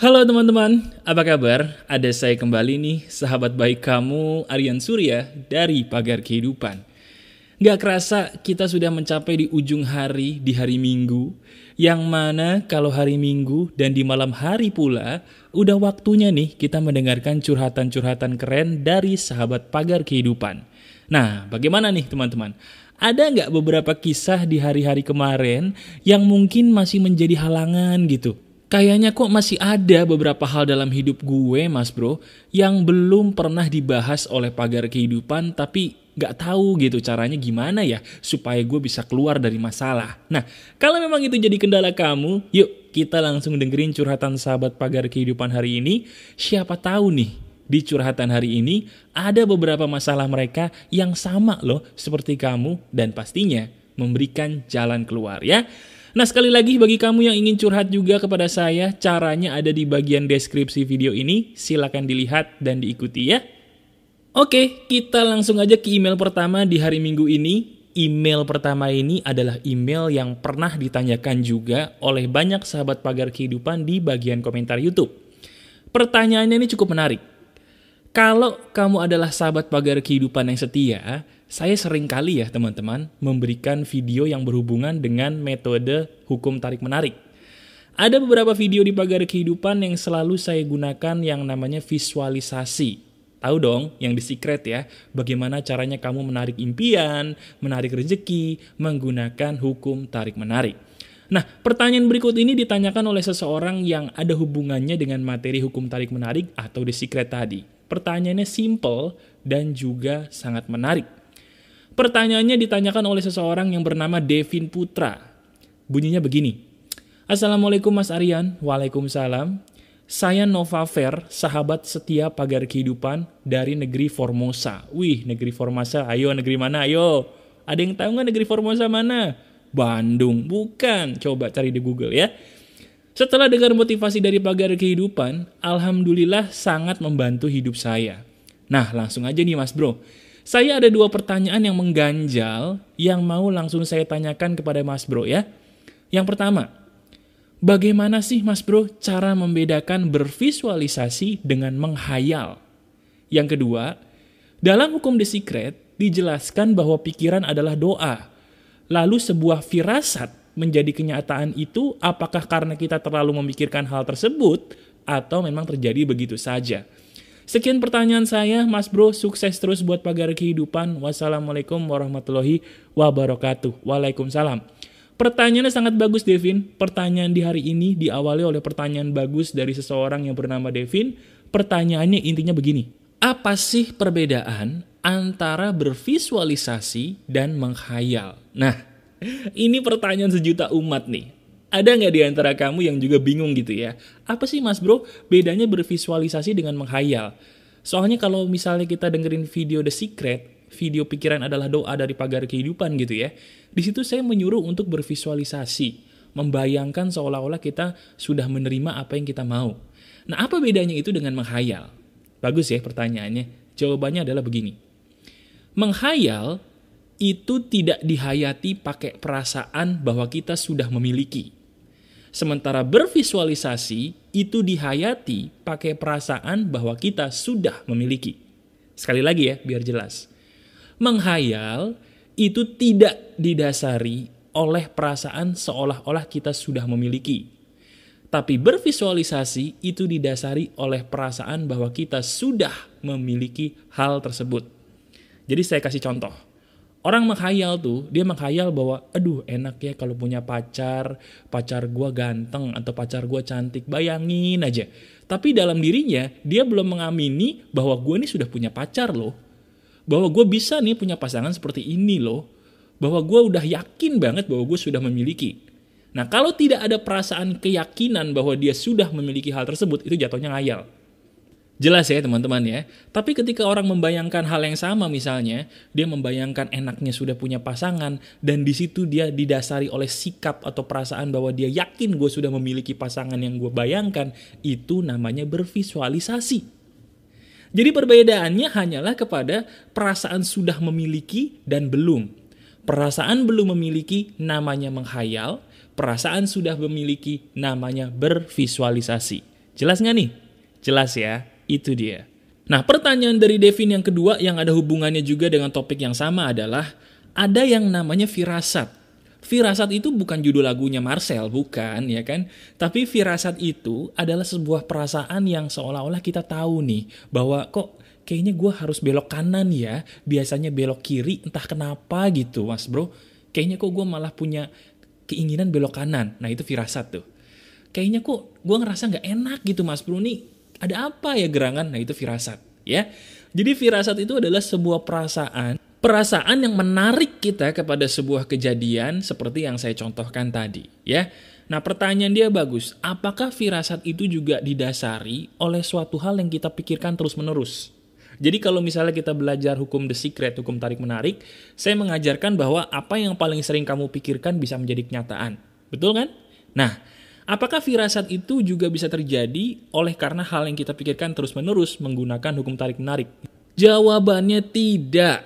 Halo teman-teman, apa kabar? Ada saya kembali nih, sahabat baik kamu Aryan Surya dari Pagar Kehidupan. Gak kerasa kita sudah mencapai di ujung hari di hari Minggu, yang mana kalau hari Minggu dan di malam hari pula, udah waktunya nih kita mendengarkan curhatan-curhatan keren dari sahabat Pagar Kehidupan. Nah, bagaimana nih teman-teman? Ada nggak beberapa kisah di hari-hari kemarin yang mungkin masih menjadi halangan gitu? Kayaknya kok masih ada beberapa hal dalam hidup gue, mas bro, yang belum pernah dibahas oleh pagar kehidupan, tapi gak tahu gitu caranya gimana ya supaya gue bisa keluar dari masalah. Nah, kalau memang itu jadi kendala kamu, yuk kita langsung dengerin curhatan sahabat pagar kehidupan hari ini. Siapa tahu nih, di curhatan hari ini ada beberapa masalah mereka yang sama loh seperti kamu dan pastinya memberikan jalan keluar ya. Nah sekali lagi bagi kamu yang ingin curhat juga kepada saya, caranya ada di bagian deskripsi video ini, silahkan dilihat dan diikuti ya. Oke, kita langsung aja ke email pertama di hari Minggu ini. Email pertama ini adalah email yang pernah ditanyakan juga oleh banyak sahabat pagar kehidupan di bagian komentar YouTube. Pertanyaannya ini cukup menarik. Kalau kamu adalah sahabat pagar kehidupan yang setia, saya sering kali ya teman-teman memberikan video yang berhubungan dengan metode hukum tarik-menarik. Ada beberapa video di pagar kehidupan yang selalu saya gunakan yang namanya visualisasi. Tahu dong yang di secret ya, bagaimana caranya kamu menarik impian, menarik rezeki, menggunakan hukum tarik-menarik. Nah, pertanyaan berikut ini ditanyakan oleh seseorang yang ada hubungannya dengan materi hukum tarik-menarik atau di secret tadi. Pertanyaannya simple dan juga sangat menarik. Pertanyaannya ditanyakan oleh seseorang yang bernama Devin Putra. Bunyinya begini. Assalamualaikum Mas Aryan. Waalaikumsalam. Saya Nova Fair, sahabat setia pagar kehidupan dari negeri Formosa. Wih, negeri Formosa. Ayo, negeri mana? Ayo. Ada yang tahu nggak negeri Formosa mana? Bandung. Bukan. Coba cari di Google ya. Setelah dengar motivasi dari pagar kehidupan, Alhamdulillah sangat membantu hidup saya. Nah, langsung aja nih mas bro. Saya ada dua pertanyaan yang mengganjal yang mau langsung saya tanyakan kepada Mas Bro ya. Yang pertama, bagaimana sih Mas Bro cara membedakan bervisualisasi dengan menghayal? Yang kedua, dalam hukum The Secret dijelaskan bahwa pikiran adalah doa. Lalu sebuah firasat menjadi kenyataan itu apakah karena kita terlalu memikirkan hal tersebut atau memang terjadi begitu saja? Sekian pertanyaan saya, Mas Bro. Sukses terus buat pagar kehidupan. Wassalamualaikum warahmatullahi wabarakatuh. Waalaikumsalam. Pertanyaannya sangat bagus, Devin. Pertanyaan di hari ini diawali oleh pertanyaan bagus dari seseorang yang bernama Devin. Pertanyaannya intinya begini. Apa sih perbedaan antara bervisualisasi dan menghayal? Nah, ini pertanyaan sejuta umat nih. Ada nggak di antara kamu yang juga bingung gitu ya? Apa sih mas bro bedanya bervisualisasi dengan menghayal? Soalnya kalau misalnya kita dengerin video The Secret, video pikiran adalah doa dari pagar kehidupan gitu ya. Di situ saya menyuruh untuk bervisualisasi, membayangkan seolah-olah kita sudah menerima apa yang kita mau. Nah, apa bedanya itu dengan menghayal? Bagus ya pertanyaannya. Jawabannya adalah begini. Menghayal itu tidak dihayati pakai perasaan bahwa kita sudah memiliki. Sementara bervisualisasi itu dihayati pakai perasaan bahwa kita sudah memiliki. Sekali lagi ya, biar jelas. Menghayal itu tidak didasari oleh perasaan seolah-olah kita sudah memiliki. Tapi bervisualisasi itu didasari oleh perasaan bahwa kita sudah memiliki hal tersebut. Jadi saya kasih contoh orang menghayal tuh, dia menghayal bahwa, aduh enak ya kalau punya pacar, pacar gue ganteng atau pacar gue cantik, bayangin aja. Tapi dalam dirinya, dia belum mengamini bahwa gue ini sudah punya pacar loh. Bahwa gue bisa nih punya pasangan seperti ini loh. Bahwa gue udah yakin banget bahwa gue sudah memiliki. Nah kalau tidak ada perasaan keyakinan bahwa dia sudah memiliki hal tersebut, itu jatuhnya ngayal. Jelas ya teman-teman ya. Tapi ketika orang membayangkan hal yang sama misalnya, dia membayangkan enaknya sudah punya pasangan dan di situ dia didasari oleh sikap atau perasaan bahwa dia yakin gue sudah memiliki pasangan yang gue bayangkan, itu namanya bervisualisasi. Jadi perbedaannya hanyalah kepada perasaan sudah memiliki dan belum. Perasaan belum memiliki namanya menghayal, perasaan sudah memiliki namanya bervisualisasi. Jelas nggak nih? Jelas ya, itu dia. Nah, pertanyaan dari Devin yang kedua yang ada hubungannya juga dengan topik yang sama adalah ada yang namanya firasat. Firasat itu bukan judul lagunya Marcel, bukan ya kan? Tapi firasat itu adalah sebuah perasaan yang seolah-olah kita tahu nih bahwa kok kayaknya gue harus belok kanan ya, biasanya belok kiri, entah kenapa gitu mas bro. Kayaknya kok gue malah punya keinginan belok kanan. Nah itu firasat tuh. Kayaknya kok gue ngerasa nggak enak gitu mas bro nih ada apa ya gerangan? Nah itu firasat ya. Jadi firasat itu adalah sebuah perasaan perasaan yang menarik kita kepada sebuah kejadian seperti yang saya contohkan tadi, ya. Nah, pertanyaan dia bagus. Apakah firasat itu juga didasari oleh suatu hal yang kita pikirkan terus-menerus? Jadi kalau misalnya kita belajar hukum the secret, hukum tarik-menarik, saya mengajarkan bahwa apa yang paling sering kamu pikirkan bisa menjadi kenyataan. Betul kan? Nah, Apakah firasat itu juga bisa terjadi oleh karena hal yang kita pikirkan terus-menerus menggunakan hukum tarik-menarik? Jawabannya tidak.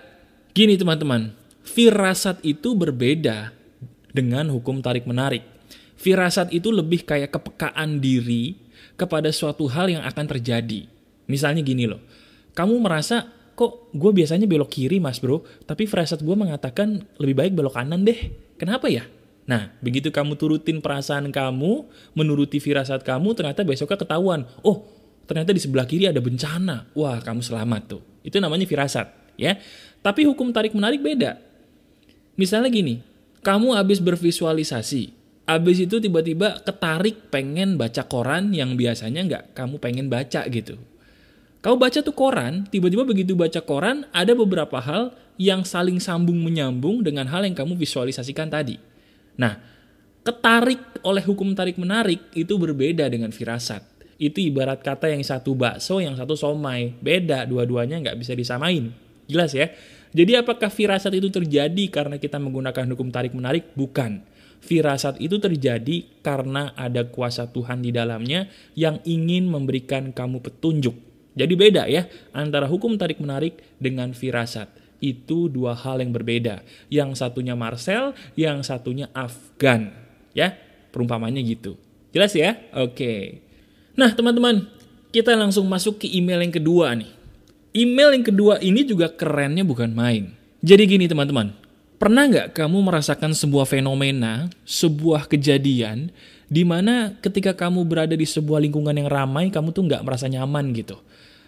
Gini teman-teman, firasat itu berbeda dengan hukum tarik-menarik. Firasat itu lebih kayak kepekaan diri kepada suatu hal yang akan terjadi. Misalnya gini loh, kamu merasa kok gue biasanya belok kiri mas bro, tapi firasat gue mengatakan lebih baik belok kanan deh. Kenapa ya? Nah, begitu kamu turutin perasaan kamu, menuruti firasat kamu, ternyata besoknya ketahuan. Oh, ternyata di sebelah kiri ada bencana. Wah, kamu selamat tuh. Itu namanya firasat, ya. Tapi hukum tarik-menarik beda. Misalnya gini, kamu habis bervisualisasi, habis itu tiba-tiba ketarik pengen baca koran yang biasanya nggak kamu pengen baca gitu. Kau baca tuh koran, tiba-tiba begitu baca koran, ada beberapa hal yang saling sambung menyambung dengan hal yang kamu visualisasikan tadi. Nah, ketarik oleh hukum tarik-menarik itu berbeda dengan firasat. Itu ibarat kata yang satu bakso, yang satu somai. Beda, dua-duanya nggak bisa disamain. Jelas ya? Jadi apakah firasat itu terjadi karena kita menggunakan hukum tarik-menarik? Bukan. Firasat itu terjadi karena ada kuasa Tuhan di dalamnya yang ingin memberikan kamu petunjuk. Jadi beda ya antara hukum tarik-menarik dengan firasat itu dua hal yang berbeda. Yang satunya Marcel, yang satunya Afgan. Ya, perumpamannya gitu. Jelas ya? Oke. Nah, teman-teman, kita langsung masuk ke email yang kedua nih. Email yang kedua ini juga kerennya bukan main. Jadi gini teman-teman, pernah nggak kamu merasakan sebuah fenomena, sebuah kejadian, di mana ketika kamu berada di sebuah lingkungan yang ramai, kamu tuh nggak merasa nyaman gitu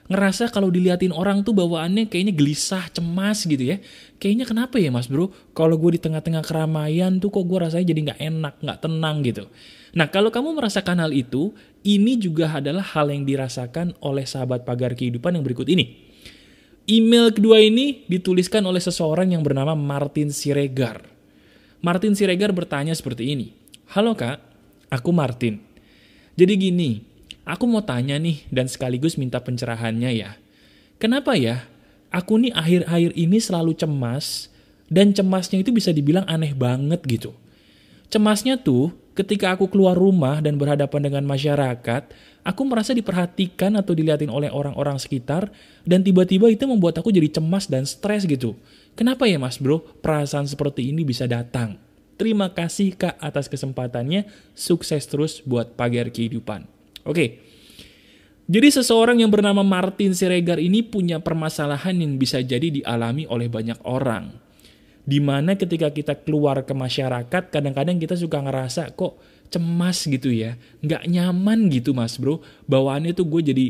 ngerasa kalau diliatin orang tuh bawaannya kayaknya gelisah, cemas gitu ya. Kayaknya kenapa ya mas bro, kalau gue di tengah-tengah keramaian tuh kok gue rasanya jadi nggak enak, nggak tenang gitu. Nah kalau kamu merasakan hal itu, ini juga adalah hal yang dirasakan oleh sahabat pagar kehidupan yang berikut ini. Email kedua ini dituliskan oleh seseorang yang bernama Martin Siregar. Martin Siregar bertanya seperti ini. Halo kak, aku Martin. Jadi gini, Aku mau tanya nih dan sekaligus minta pencerahannya ya. Kenapa ya? Aku nih akhir-akhir ini selalu cemas dan cemasnya itu bisa dibilang aneh banget gitu. Cemasnya tuh ketika aku keluar rumah dan berhadapan dengan masyarakat, aku merasa diperhatikan atau dilihatin oleh orang-orang sekitar dan tiba-tiba itu membuat aku jadi cemas dan stres gitu. Kenapa ya mas bro perasaan seperti ini bisa datang? Terima kasih kak atas kesempatannya, sukses terus buat pagar kehidupan. Oke. Jadi seseorang yang bernama Martin Siregar ini punya permasalahan yang bisa jadi dialami oleh banyak orang. Di mana ketika kita keluar ke masyarakat, kadang-kadang kita suka ngerasa kok cemas gitu ya. Nggak nyaman gitu mas bro. Bawaannya tuh gue jadi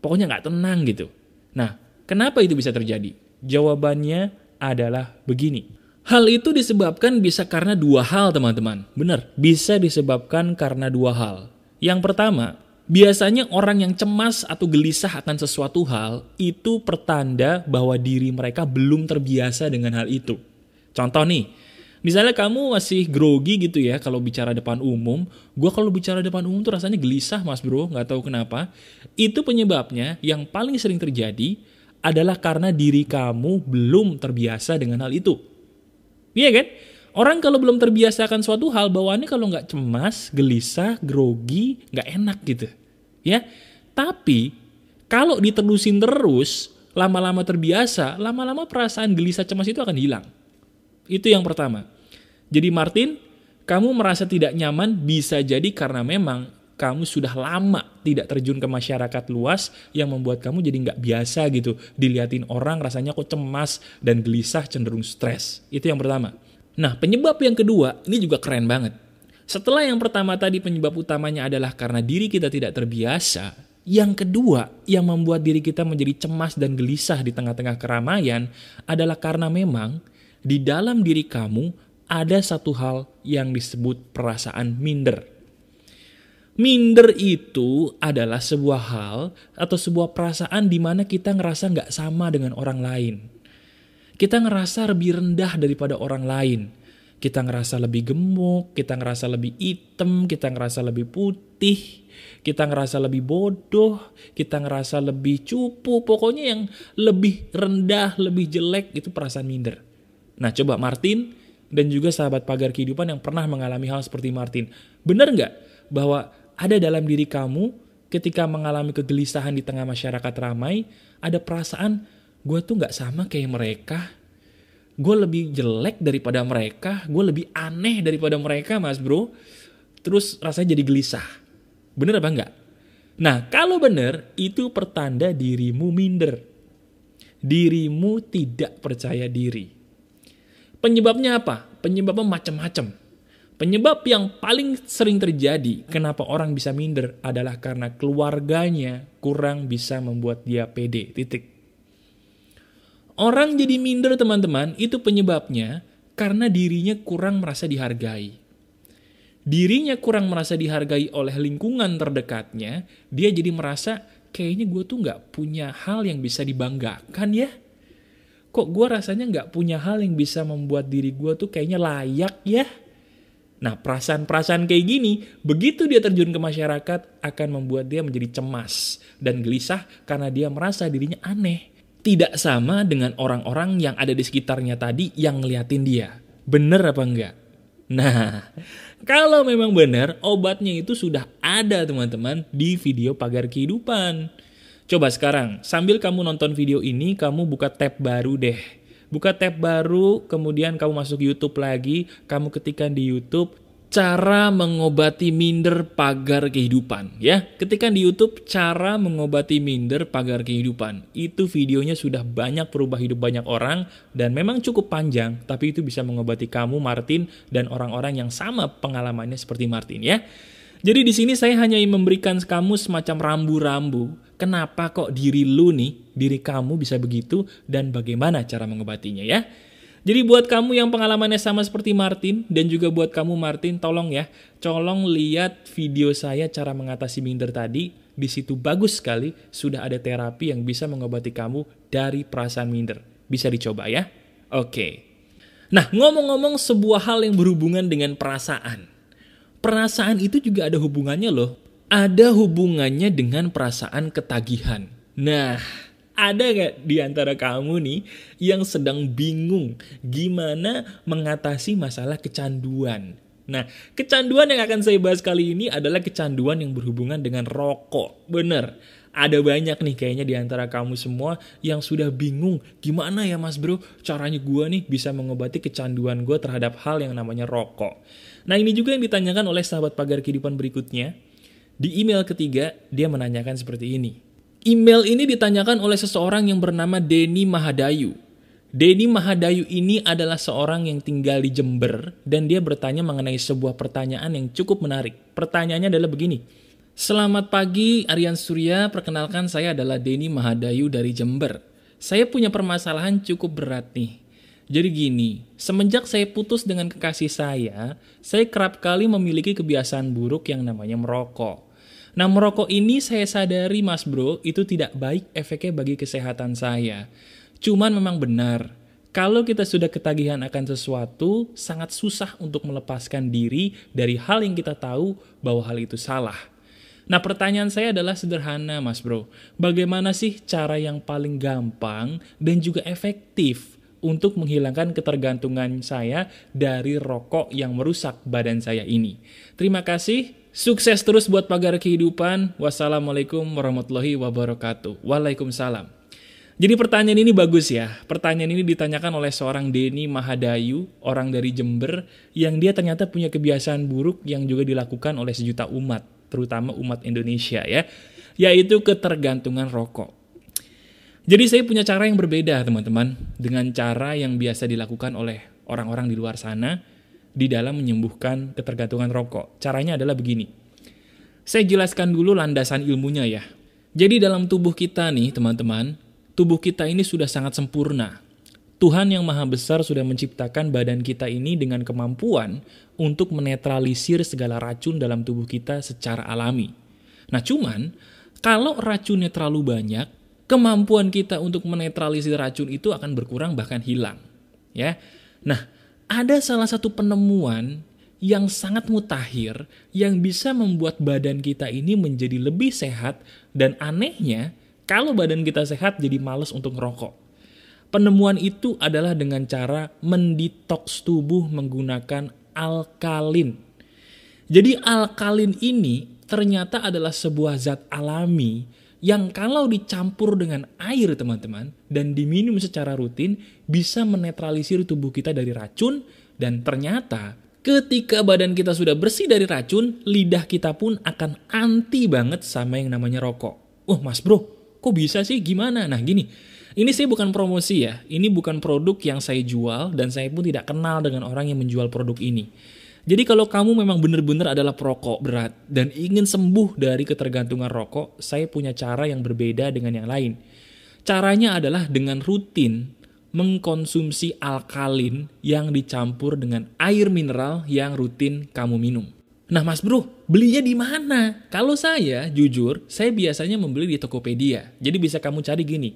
pokoknya nggak tenang gitu. Nah, kenapa itu bisa terjadi? Jawabannya adalah begini. Hal itu disebabkan bisa karena dua hal teman-teman. Benar, bisa disebabkan karena dua hal. Yang pertama, Biasanya orang yang cemas atau gelisah akan sesuatu hal itu pertanda bahwa diri mereka belum terbiasa dengan hal itu. Contoh nih, misalnya kamu masih grogi gitu ya kalau bicara depan umum. Gue kalau bicara depan umum tuh rasanya gelisah mas bro, nggak tahu kenapa. Itu penyebabnya yang paling sering terjadi adalah karena diri kamu belum terbiasa dengan hal itu. Iya kan? Orang kalau belum terbiasa akan suatu hal, bawaannya kalau nggak cemas, gelisah, grogi, nggak enak gitu ya. Tapi kalau diterusin terus, lama-lama terbiasa, lama-lama perasaan gelisah cemas itu akan hilang. Itu yang pertama. Jadi Martin, kamu merasa tidak nyaman bisa jadi karena memang kamu sudah lama tidak terjun ke masyarakat luas yang membuat kamu jadi nggak biasa gitu. Diliatin orang rasanya kok cemas dan gelisah cenderung stres. Itu yang pertama. Nah penyebab yang kedua ini juga keren banget. Setelah yang pertama tadi penyebab utamanya adalah karena diri kita tidak terbiasa, yang kedua yang membuat diri kita menjadi cemas dan gelisah di tengah-tengah keramaian adalah karena memang di dalam diri kamu ada satu hal yang disebut perasaan minder. Minder itu adalah sebuah hal atau sebuah perasaan di mana kita ngerasa nggak sama dengan orang lain. Kita ngerasa lebih rendah daripada orang lain. Kita ngerasa lebih gemuk, kita ngerasa lebih hitam, kita ngerasa lebih putih, kita ngerasa lebih bodoh, kita ngerasa lebih cupu, pokoknya yang lebih rendah, lebih jelek itu perasaan minder. Nah coba Martin dan juga sahabat pagar kehidupan yang pernah mengalami hal seperti Martin. Benar nggak bahwa ada dalam diri kamu ketika mengalami kegelisahan di tengah masyarakat ramai, ada perasaan gue tuh nggak sama kayak mereka, gue lebih jelek daripada mereka, gue lebih aneh daripada mereka mas bro, terus rasanya jadi gelisah. Bener apa enggak? Nah kalau bener, itu pertanda dirimu minder. Dirimu tidak percaya diri. Penyebabnya apa? Penyebabnya macam-macam. Penyebab yang paling sering terjadi kenapa orang bisa minder adalah karena keluarganya kurang bisa membuat dia pede. Titik. Orang jadi minder teman-teman itu penyebabnya karena dirinya kurang merasa dihargai. Dirinya kurang merasa dihargai oleh lingkungan terdekatnya, dia jadi merasa kayaknya gue tuh gak punya hal yang bisa dibanggakan ya kok gue rasanya nggak punya hal yang bisa membuat diri gue tuh kayaknya layak ya. Nah perasaan-perasaan kayak gini, begitu dia terjun ke masyarakat akan membuat dia menjadi cemas dan gelisah karena dia merasa dirinya aneh. Tidak sama dengan orang-orang yang ada di sekitarnya tadi yang ngeliatin dia. Bener apa enggak? Nah, kalau memang benar, obatnya itu sudah ada teman-teman di video pagar kehidupan. Coba sekarang, sambil kamu nonton video ini, kamu buka tab baru deh. Buka tab baru, kemudian kamu masuk YouTube lagi, kamu ketikkan di YouTube cara mengobati minder pagar kehidupan ya ketika di YouTube cara mengobati minder pagar kehidupan itu videonya sudah banyak perubah hidup banyak orang dan memang cukup panjang tapi itu bisa mengobati kamu Martin dan orang-orang yang sama pengalamannya seperti Martin ya jadi di sini saya hanya memberikan kamu semacam rambu-rambu. Kenapa kok diri lu nih, diri kamu bisa begitu dan bagaimana cara mengobatinya ya. Jadi buat kamu yang pengalamannya sama seperti Martin dan juga buat kamu Martin, tolong ya, colong lihat video saya cara mengatasi minder tadi. Di situ bagus sekali, sudah ada terapi yang bisa mengobati kamu dari perasaan minder. Bisa dicoba ya. Oke. Nah, ngomong-ngomong sebuah hal yang berhubungan dengan perasaan perasaan itu juga ada hubungannya loh. Ada hubungannya dengan perasaan ketagihan. Nah, ada gak di antara kamu nih yang sedang bingung gimana mengatasi masalah kecanduan? Nah, kecanduan yang akan saya bahas kali ini adalah kecanduan yang berhubungan dengan rokok. Bener, ada banyak nih kayaknya di antara kamu semua yang sudah bingung gimana ya mas bro caranya gue nih bisa mengobati kecanduan gue terhadap hal yang namanya rokok. Nah ini juga yang ditanyakan oleh sahabat pagar kehidupan berikutnya. Di email ketiga, dia menanyakan seperti ini. Email ini ditanyakan oleh seseorang yang bernama Denny Mahadayu. Denny Mahadayu ini adalah seorang yang tinggal di Jember dan dia bertanya mengenai sebuah pertanyaan yang cukup menarik. Pertanyaannya adalah begini. Selamat pagi Aryan Surya, perkenalkan saya adalah Denny Mahadayu dari Jember. Saya punya permasalahan cukup berat nih. Jadi gini, semenjak saya putus dengan kekasih saya, saya kerap kali memiliki kebiasaan buruk yang namanya merokok. Nah merokok ini saya sadari mas bro, itu tidak baik efeknya bagi kesehatan saya. Cuman memang benar, kalau kita sudah ketagihan akan sesuatu, sangat susah untuk melepaskan diri dari hal yang kita tahu bahwa hal itu salah. Nah pertanyaan saya adalah sederhana mas bro, bagaimana sih cara yang paling gampang dan juga efektif untuk menghilangkan ketergantungan saya dari rokok yang merusak badan saya ini. Terima kasih, sukses terus buat pagar kehidupan. Wassalamualaikum warahmatullahi wabarakatuh. Waalaikumsalam. Jadi pertanyaan ini bagus ya. Pertanyaan ini ditanyakan oleh seorang Denny Mahadayu, orang dari Jember, yang dia ternyata punya kebiasaan buruk yang juga dilakukan oleh sejuta umat. terutama umat Indonesia ya, yaitu ketergantungan rokok. Jadi saya punya cara yang berbeda teman-teman dengan cara yang biasa dilakukan oleh orang-orang di luar sana di dalam menyembuhkan ketergantungan rokok. Caranya adalah begini. Saya jelaskan dulu landasan ilmunya ya. Jadi dalam tubuh kita nih teman-teman, tubuh kita ini sudah sangat sempurna. Tuhan yang Maha Besar sudah menciptakan badan kita ini dengan kemampuan untuk menetralisir segala racun dalam tubuh kita secara alami. Nah, cuman kalau racunnya terlalu banyak, kemampuan kita untuk menetralisir racun itu akan berkurang bahkan hilang. Ya. Nah, ada salah satu penemuan yang sangat mutakhir yang bisa membuat badan kita ini menjadi lebih sehat dan anehnya kalau badan kita sehat jadi males untuk ngerokok. Penemuan itu adalah dengan cara mendetoks tubuh menggunakan alkalin. Jadi alkalin ini ternyata adalah sebuah zat alami yang kalau dicampur dengan air teman-teman dan diminum secara rutin bisa menetralisir tubuh kita dari racun dan ternyata ketika badan kita sudah bersih dari racun, lidah kita pun akan anti banget sama yang namanya rokok. Oh mas bro, kok bisa sih gimana? Nah gini, ini saya bukan promosi ya, ini bukan produk yang saya jual dan saya pun tidak kenal dengan orang yang menjual produk ini. Jadi kalau kamu memang benar-benar adalah perokok berat dan ingin sembuh dari ketergantungan rokok, saya punya cara yang berbeda dengan yang lain. Caranya adalah dengan rutin mengkonsumsi alkalin yang dicampur dengan air mineral yang rutin kamu minum. Nah mas bro, belinya di mana? Kalau saya, jujur, saya biasanya membeli di Tokopedia. Jadi bisa kamu cari gini,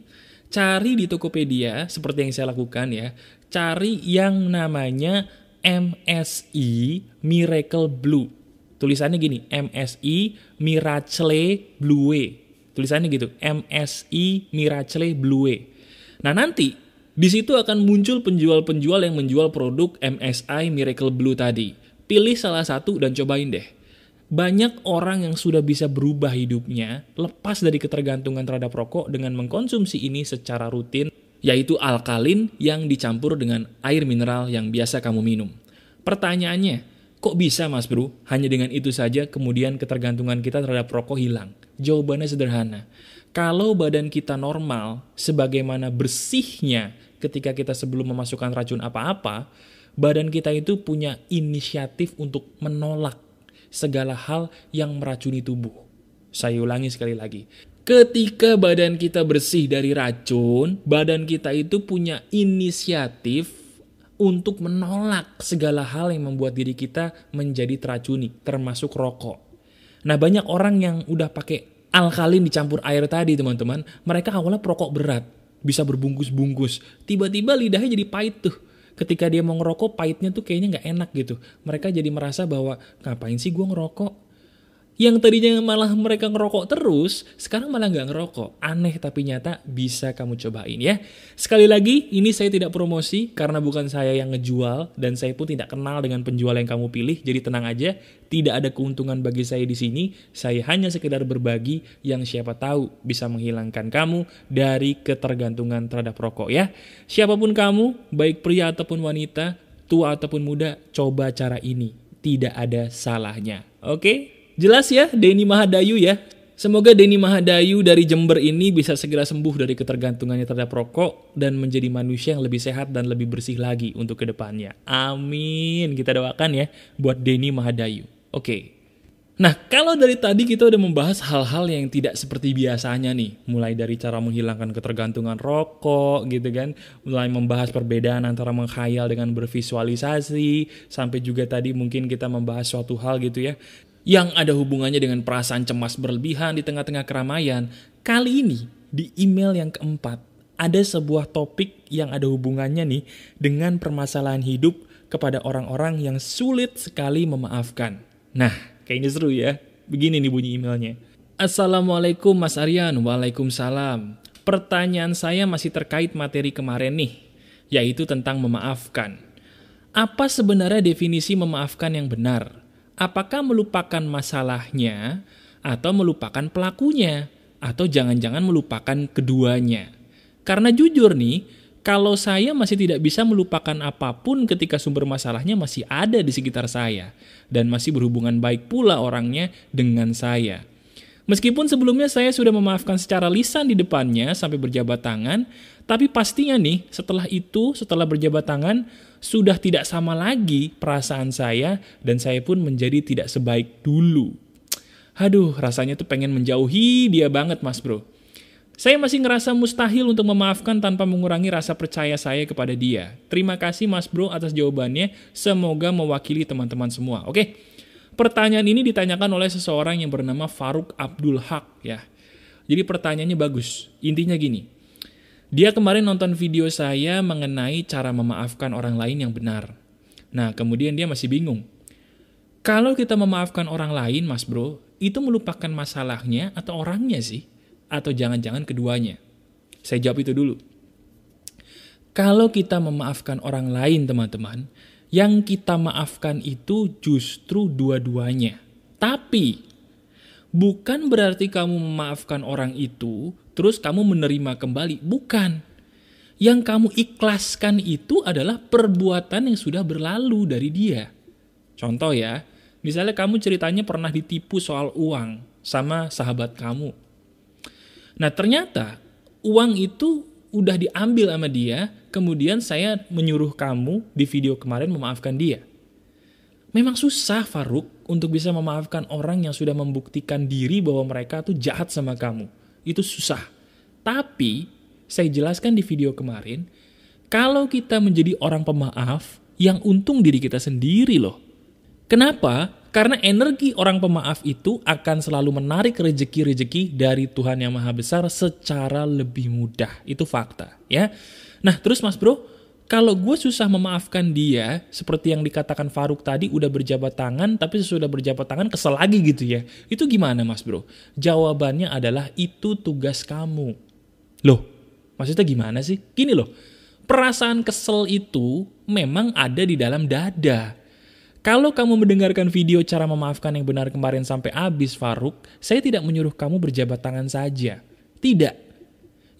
cari di Tokopedia seperti yang saya lakukan ya. Cari yang namanya MSI Miracle Blue. Tulisannya gini, MSI Miracle Blue. Tulisannya gitu, MSI Miracle Blue. Nah, nanti di situ akan muncul penjual-penjual yang menjual produk MSI Miracle Blue tadi. Pilih salah satu dan cobain deh banyak orang yang sudah bisa berubah hidupnya lepas dari ketergantungan terhadap rokok dengan mengkonsumsi ini secara rutin, yaitu alkalin yang dicampur dengan air mineral yang biasa kamu minum. Pertanyaannya, kok bisa mas bro? Hanya dengan itu saja kemudian ketergantungan kita terhadap rokok hilang? Jawabannya sederhana. Kalau badan kita normal, sebagaimana bersihnya ketika kita sebelum memasukkan racun apa-apa, badan kita itu punya inisiatif untuk menolak segala hal yang meracuni tubuh. Saya ulangi sekali lagi. Ketika badan kita bersih dari racun, badan kita itu punya inisiatif untuk menolak segala hal yang membuat diri kita menjadi teracuni, termasuk rokok. Nah, banyak orang yang udah pakai alkalin dicampur air tadi, teman-teman. Mereka awalnya perokok berat, bisa berbungkus-bungkus. Tiba-tiba lidahnya jadi pahit tuh ketika dia mau ngerokok pahitnya tuh kayaknya nggak enak gitu. Mereka jadi merasa bahwa ngapain sih gue ngerokok? Yang tadinya malah mereka ngerokok terus, sekarang malah nggak ngerokok. Aneh tapi nyata bisa kamu cobain ya. Sekali lagi, ini saya tidak promosi karena bukan saya yang ngejual dan saya pun tidak kenal dengan penjual yang kamu pilih. Jadi tenang aja, tidak ada keuntungan bagi saya di sini. Saya hanya sekedar berbagi yang siapa tahu bisa menghilangkan kamu dari ketergantungan terhadap rokok ya. Siapa pun kamu, baik pria ataupun wanita, tua ataupun muda, coba cara ini. Tidak ada salahnya. Oke? Okay? Jelas ya, Denny Mahadayu ya. Semoga Denny Mahadayu dari Jember ini bisa segera sembuh dari ketergantungannya terhadap rokok dan menjadi manusia yang lebih sehat dan lebih bersih lagi untuk ke depannya. Amin. Kita doakan ya buat Denny Mahadayu. Oke. Nah, kalau dari tadi kita udah membahas hal-hal yang tidak seperti biasanya nih. Mulai dari cara menghilangkan ketergantungan rokok gitu kan. Mulai membahas perbedaan antara menghayal dengan bervisualisasi. Sampai juga tadi mungkin kita membahas suatu hal gitu ya yang ada hubungannya dengan perasaan cemas berlebihan di tengah-tengah keramaian. Kali ini, di email yang keempat, ada sebuah topik yang ada hubungannya nih dengan permasalahan hidup kepada orang-orang yang sulit sekali memaafkan. Nah, kayaknya seru ya. Begini nih bunyi emailnya. Assalamualaikum Mas Aryan, Waalaikumsalam. Pertanyaan saya masih terkait materi kemarin nih, yaitu tentang memaafkan. Apa sebenarnya definisi memaafkan yang benar? Apakah melupakan masalahnya atau melupakan pelakunya atau jangan-jangan melupakan keduanya. Karena jujur nih, kalau saya masih tidak bisa melupakan apa pun ketika sumber masalahnya masih ada di sekitar saya dan masih berhubungan baik pula orangnya dengan saya. Meskipun sebelumnya saya sudah memaafkan secara lisan di depannya sampai berjabat tangan, tapi pastinya nih setelah itu, setelah berjabat tangan, sudah tidak sama lagi perasaan saya dan saya pun menjadi tidak sebaik dulu. Aduh, rasanya tuh pengen menjauhi dia banget mas bro. Saya masih ngerasa mustahil untuk memaafkan tanpa mengurangi rasa percaya saya kepada dia. Terima kasih Mas Bro atas jawabannya. Semoga mewakili teman-teman semua. Oke. Pertanyaan ini ditanyakan oleh seseorang yang bernama Faruk Abdul Haq ya. Jadi pertanyaannya bagus. Intinya gini. Dia kemarin nonton video saya mengenai cara memaafkan orang lain yang benar. Nah, kemudian dia masih bingung. Kalau kita memaafkan orang lain, Mas Bro, itu melupakan masalahnya atau orangnya sih? atau jangan-jangan keduanya? Saya jawab itu dulu. Kalau kita memaafkan orang lain, teman-teman, yang kita maafkan itu justru dua-duanya. Tapi, bukan berarti kamu memaafkan orang itu, terus kamu menerima kembali. Bukan. Yang kamu ikhlaskan itu adalah perbuatan yang sudah berlalu dari dia. Contoh ya, misalnya kamu ceritanya pernah ditipu soal uang sama sahabat kamu. Nah ternyata uang itu udah diambil sama dia, kemudian saya menyuruh kamu di video kemarin memaafkan dia. Memang susah Faruk untuk bisa memaafkan orang yang sudah membuktikan diri bahwa mereka tuh jahat sama kamu. Itu susah. Tapi saya jelaskan di video kemarin, kalau kita menjadi orang pemaaf, yang untung diri kita sendiri loh. Kenapa? Karena energi orang pemaaf itu akan selalu menarik rejeki-rejeki dari Tuhan Yang Maha Besar secara lebih mudah. Itu fakta, ya. Nah, terus Mas Bro, kalau gue susah memaafkan dia, seperti yang dikatakan Faruk tadi, udah berjabat tangan, tapi sesudah berjabat tangan kesel lagi gitu ya. Itu gimana Mas Bro? Jawabannya adalah itu tugas kamu. Loh, maksudnya gimana sih? Gini loh, perasaan kesel itu memang ada di dalam dada kalau kamu mendengarkan video cara memaafkan yang benar kemarin sampai habis, Faruk, saya tidak menyuruh kamu berjabat tangan saja. Tidak.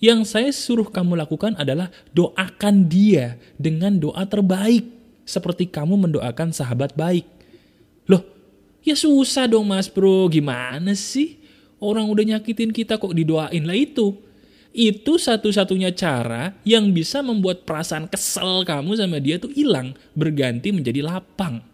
Yang saya suruh kamu lakukan adalah doakan dia dengan doa terbaik. Seperti kamu mendoakan sahabat baik. Loh, ya susah dong mas bro, gimana sih? Orang udah nyakitin kita kok didoain lah itu. Itu satu-satunya cara yang bisa membuat perasaan kesel kamu sama dia tuh hilang, berganti menjadi lapang.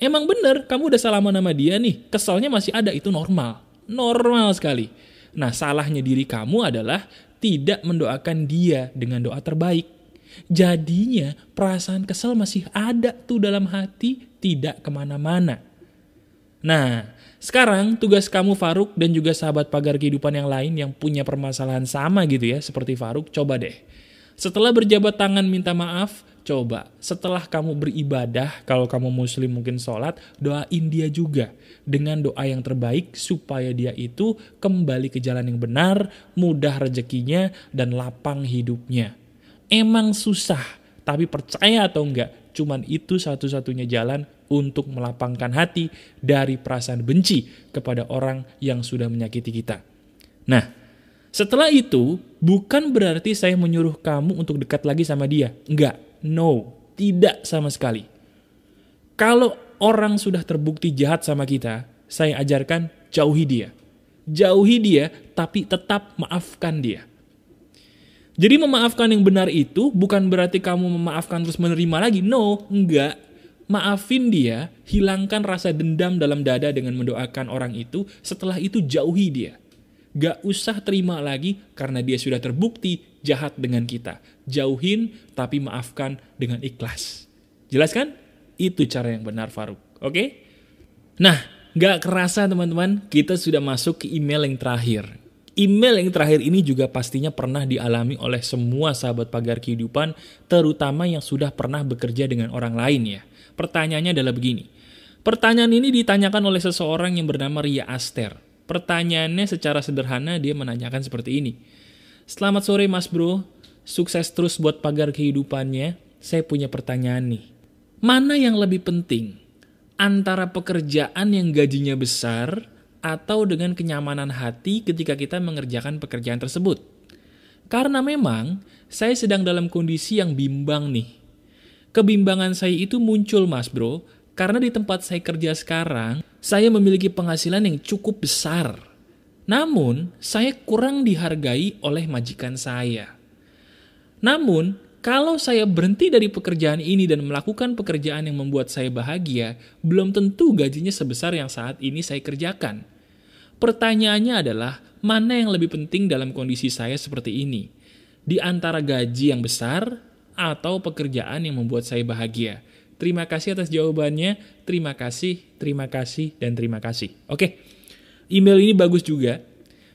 Emang bener, kamu udah salaman sama dia nih, keselnya masih ada, itu normal. Normal sekali. Nah, salahnya diri kamu adalah tidak mendoakan dia dengan doa terbaik. Jadinya perasaan kesel masih ada tuh dalam hati, tidak ke mana-mana. Nah, sekarang tugas kamu Faruk dan juga sahabat pagar kehidupan yang lain yang punya permasalahan sama gitu ya, seperti Faruk, coba deh. Setelah berjabat tangan minta maaf, Coba setelah kamu beribadah, kalau kamu muslim mungkin sholat, doain dia juga dengan doa yang terbaik supaya dia itu kembali ke jalan yang benar, mudah rezekinya, dan lapang hidupnya. Emang susah, tapi percaya atau enggak, cuman itu satu-satunya jalan untuk melapangkan hati dari perasaan benci kepada orang yang sudah menyakiti kita. Nah, setelah itu, bukan berarti saya menyuruh kamu untuk dekat lagi sama dia. Enggak, No, tidak sama sekali. Kalau orang sudah terbukti jahat sama kita, saya ajarkan jauhi dia. Jauhi dia, tapi tetap maafkan dia. Jadi memaafkan yang benar itu bukan berarti kamu memaafkan terus menerima lagi. No, enggak. Maafin dia, hilangkan rasa dendam dalam dada dengan mendoakan orang itu, setelah itu jauhi dia. Gak usah terima lagi karena dia sudah terbukti jahat dengan kita. Jauhin tapi maafkan dengan ikhlas. Jelas kan? Itu cara yang benar Faruk. Oke? Nah, gak kerasa teman-teman, kita sudah masuk ke email yang terakhir. Email yang terakhir ini juga pastinya pernah dialami oleh semua sahabat pagar kehidupan, terutama yang sudah pernah bekerja dengan orang lain ya. Pertanyaannya adalah begini. Pertanyaan ini ditanyakan oleh seseorang yang bernama Ria Aster. Pertanyaannya secara sederhana dia menanyakan seperti ini. Selamat sore mas bro, sukses terus buat pagar kehidupannya. Saya punya pertanyaan nih. Mana yang lebih penting? Antara pekerjaan yang gajinya besar atau dengan kenyamanan hati ketika kita mengerjakan pekerjaan tersebut? Karena memang saya sedang dalam kondisi yang bimbang nih. Kebimbangan saya itu muncul mas bro, karena di tempat saya kerja sekarang, saya memiliki penghasilan yang cukup besar. Namun, saya kurang dihargai oleh majikan saya. Namun, kalau saya berhenti dari pekerjaan ini dan melakukan pekerjaan yang membuat saya bahagia, belum tentu gajinya sebesar yang saat ini saya kerjakan. Pertanyaannya adalah, mana yang lebih penting dalam kondisi saya seperti ini? Di antara gaji yang besar atau pekerjaan yang membuat saya bahagia? Terima kasih atas jawabannya. Terima kasih, terima kasih, dan terima kasih. Oke, email ini bagus juga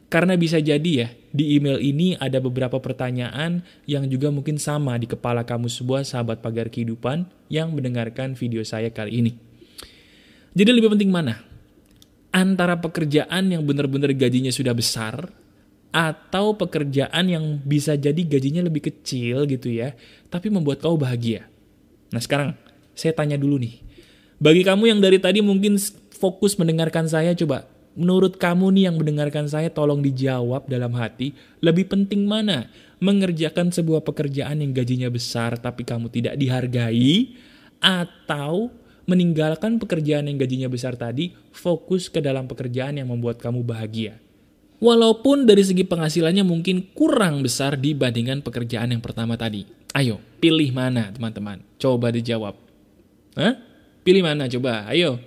karena bisa jadi ya, di email ini ada beberapa pertanyaan yang juga mungkin sama di kepala kamu sebuah sahabat pagar kehidupan yang mendengarkan video saya kali ini. Jadi lebih penting mana? Antara pekerjaan yang benar-benar gajinya sudah besar atau pekerjaan yang bisa jadi gajinya lebih kecil gitu ya, tapi membuat kau bahagia. Nah sekarang saya tanya dulu nih, bagi kamu yang dari tadi mungkin fokus mendengarkan saya, coba Menurut kamu nih yang mendengarkan saya tolong dijawab dalam hati, lebih penting mana? Mengerjakan sebuah pekerjaan yang gajinya besar tapi kamu tidak dihargai atau meninggalkan pekerjaan yang gajinya besar tadi, fokus ke dalam pekerjaan yang membuat kamu bahagia. Walaupun dari segi penghasilannya mungkin kurang besar dibandingkan pekerjaan yang pertama tadi. Ayo, pilih mana teman-teman? Coba dijawab. Hah? Pilih mana coba? Ayo,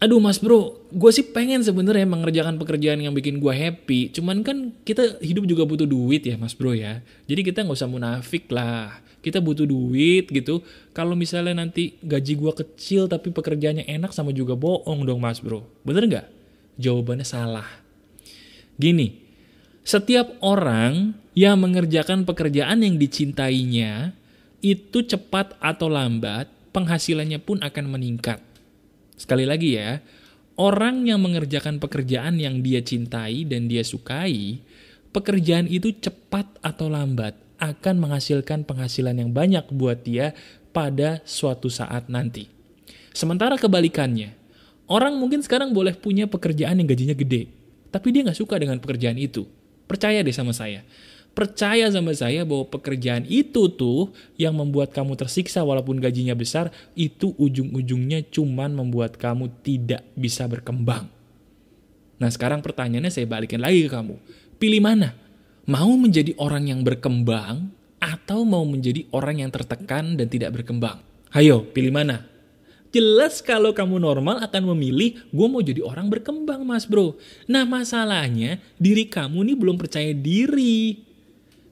aduh mas bro, gue sih pengen sebenarnya mengerjakan pekerjaan yang bikin gue happy. Cuman kan kita hidup juga butuh duit ya mas bro ya. Jadi kita nggak usah munafik lah. Kita butuh duit gitu. Kalau misalnya nanti gaji gue kecil tapi pekerjaannya enak sama juga bohong dong mas bro. Bener nggak? Jawabannya salah. Gini, setiap orang yang mengerjakan pekerjaan yang dicintainya itu cepat atau lambat penghasilannya pun akan meningkat Sekali lagi ya, orang yang mengerjakan pekerjaan yang dia cintai dan dia sukai, pekerjaan itu cepat atau lambat akan menghasilkan penghasilan yang banyak buat dia pada suatu saat nanti. Sementara kebalikannya, orang mungkin sekarang boleh punya pekerjaan yang gajinya gede, tapi dia nggak suka dengan pekerjaan itu. Percaya deh sama saya percaya sama saya bahwa pekerjaan itu tuh yang membuat kamu tersiksa walaupun gajinya besar, itu ujung-ujungnya cuman membuat kamu tidak bisa berkembang. Nah sekarang pertanyaannya saya balikin lagi ke kamu. Pilih mana? Mau menjadi orang yang berkembang atau mau menjadi orang yang tertekan dan tidak berkembang? Hayo, pilih mana? Jelas kalau kamu normal akan memilih gue mau jadi orang berkembang mas bro. Nah masalahnya diri kamu nih belum percaya diri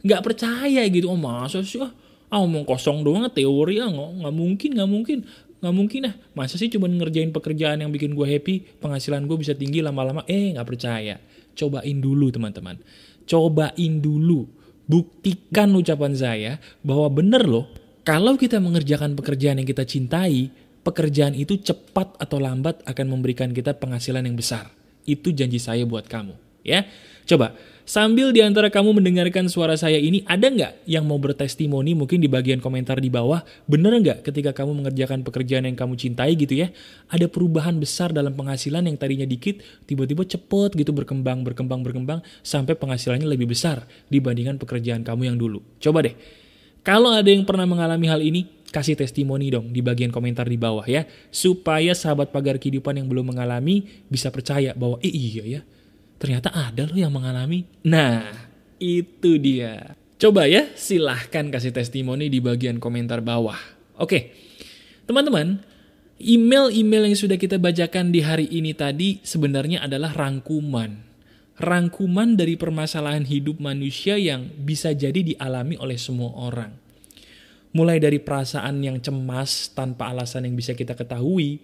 nggak percaya gitu. Oh masa sih ah, ah omong kosong doang teori ah nggak, nggak mungkin nggak mungkin nggak mungkin ah. Masa sih cuma ngerjain pekerjaan yang bikin gue happy penghasilan gue bisa tinggi lama-lama? Eh nggak percaya. Cobain dulu teman-teman. Cobain dulu. Buktikan ucapan saya bahwa bener loh kalau kita mengerjakan pekerjaan yang kita cintai pekerjaan itu cepat atau lambat akan memberikan kita penghasilan yang besar. Itu janji saya buat kamu ya. Coba Sambil di antara kamu mendengarkan suara saya ini, ada nggak yang mau bertestimoni mungkin di bagian komentar di bawah? Bener nggak ketika kamu mengerjakan pekerjaan yang kamu cintai gitu ya, ada perubahan besar dalam penghasilan yang tadinya dikit, tiba-tiba cepet gitu berkembang, berkembang, berkembang, sampai penghasilannya lebih besar dibandingkan pekerjaan kamu yang dulu. Coba deh, kalau ada yang pernah mengalami hal ini, kasih testimoni dong di bagian komentar di bawah ya, supaya sahabat pagar kehidupan yang belum mengalami bisa percaya bahwa, iya ya, ternyata ada loh yang mengalami. Nah, itu dia. Coba ya, silahkan kasih testimoni di bagian komentar bawah. Oke, teman-teman, email-email yang sudah kita bacakan di hari ini tadi sebenarnya adalah rangkuman. Rangkuman dari permasalahan hidup manusia yang bisa jadi dialami oleh semua orang. Mulai dari perasaan yang cemas tanpa alasan yang bisa kita ketahui,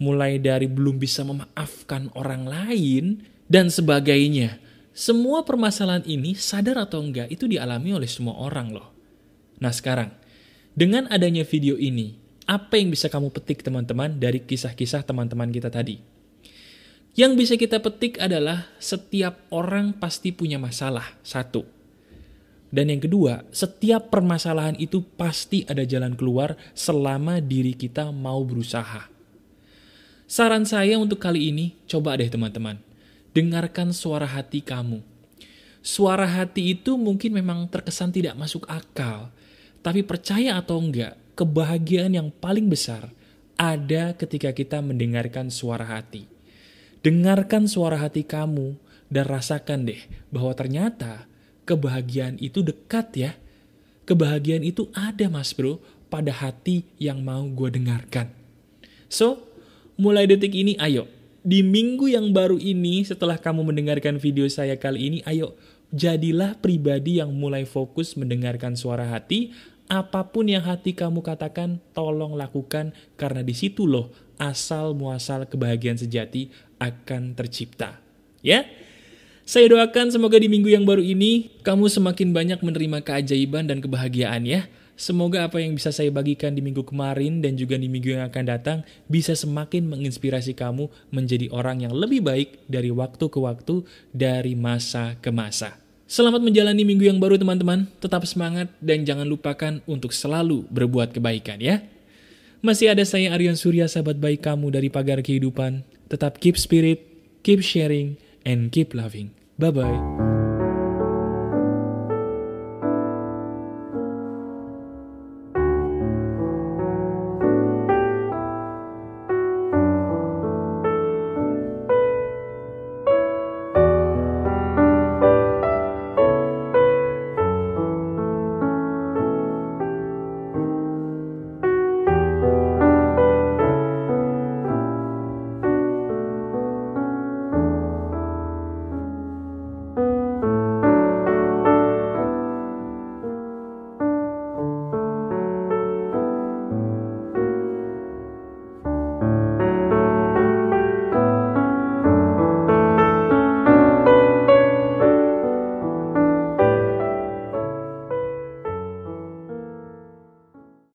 mulai dari belum bisa memaafkan orang lain, dan sebagainya. Semua permasalahan ini, sadar atau enggak, itu dialami oleh semua orang loh. Nah sekarang, dengan adanya video ini, apa yang bisa kamu petik teman-teman dari kisah-kisah teman-teman kita tadi? Yang bisa kita petik adalah setiap orang pasti punya masalah, satu. Dan yang kedua, setiap permasalahan itu pasti ada jalan keluar selama diri kita mau berusaha. Saran saya untuk kali ini, coba deh teman-teman dengarkan suara hati kamu. Suara hati itu mungkin memang terkesan tidak masuk akal. Tapi percaya atau enggak, kebahagiaan yang paling besar ada ketika kita mendengarkan suara hati. Dengarkan suara hati kamu dan rasakan deh bahwa ternyata kebahagiaan itu dekat ya. Kebahagiaan itu ada mas bro pada hati yang mau gue dengarkan. So, mulai detik ini ayo di minggu yang baru ini setelah kamu mendengarkan video saya kali ini, ayo jadilah pribadi yang mulai fokus mendengarkan suara hati. Apa pun yang hati kamu katakan, tolong lakukan karena di situ loh asal muasal kebahagiaan sejati akan tercipta. Ya? Saya doakan semoga di minggu yang baru ini kamu semakin banyak menerima keajaiban dan kebahagiaan ya. Semoga apa yang bisa saya bagikan di minggu kemarin dan juga di minggu yang akan datang bisa semakin menginspirasi kamu menjadi orang yang lebih baik dari waktu ke waktu, dari masa ke masa. Selamat menjalani minggu yang baru teman-teman, tetap semangat dan jangan lupakan untuk selalu berbuat kebaikan ya. Masih ada saya Aryan Surya sahabat baik kamu dari Pagar Kehidupan. Tetap keep spirit, keep sharing, and keep loving. Bye-bye.